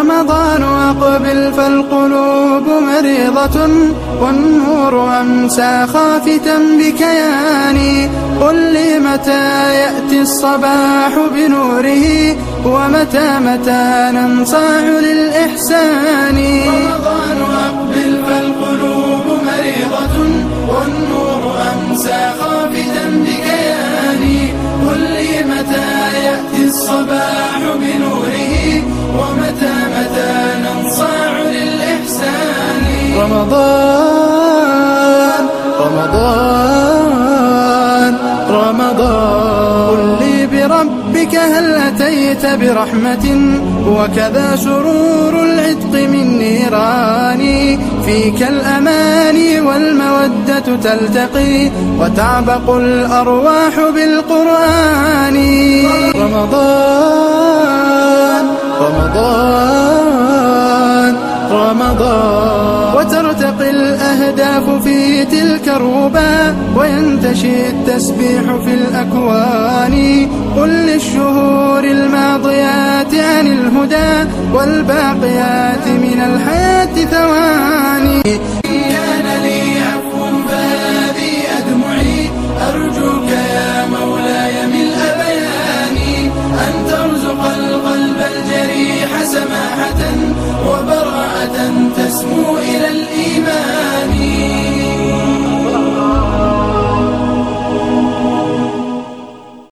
رمضان أقبل فالقلوب مريضة والنور أمسى خافتا بكياني قل لي متى يأتي الصباح بنوره ومتى متى ننصاع للإحسان رمضان أقبل فالقلوب مريضة والنور أمسى خافتا بكياني قل لي متى يأتي الصباح بنوره رمضان رمضان رمضان. قل لي بربك هل أتيت برحمة؟ وكذا سرور العتق من نيران فيك الأماني والمودة تلتقي وتعبق الأرواح بالقرآن. رمضان رمضان رمضان. وترتقي الأهداف في تلك الربا وينتشي التسبيح في الأكوان. قل للشهور الماضيات عن الهدى والباقيات من الحياة ثواني. كان لي عفو أدمعي أرجوك يا مولاي أن ترزق القلب الجريح سماحة وبراءة تسمو إلى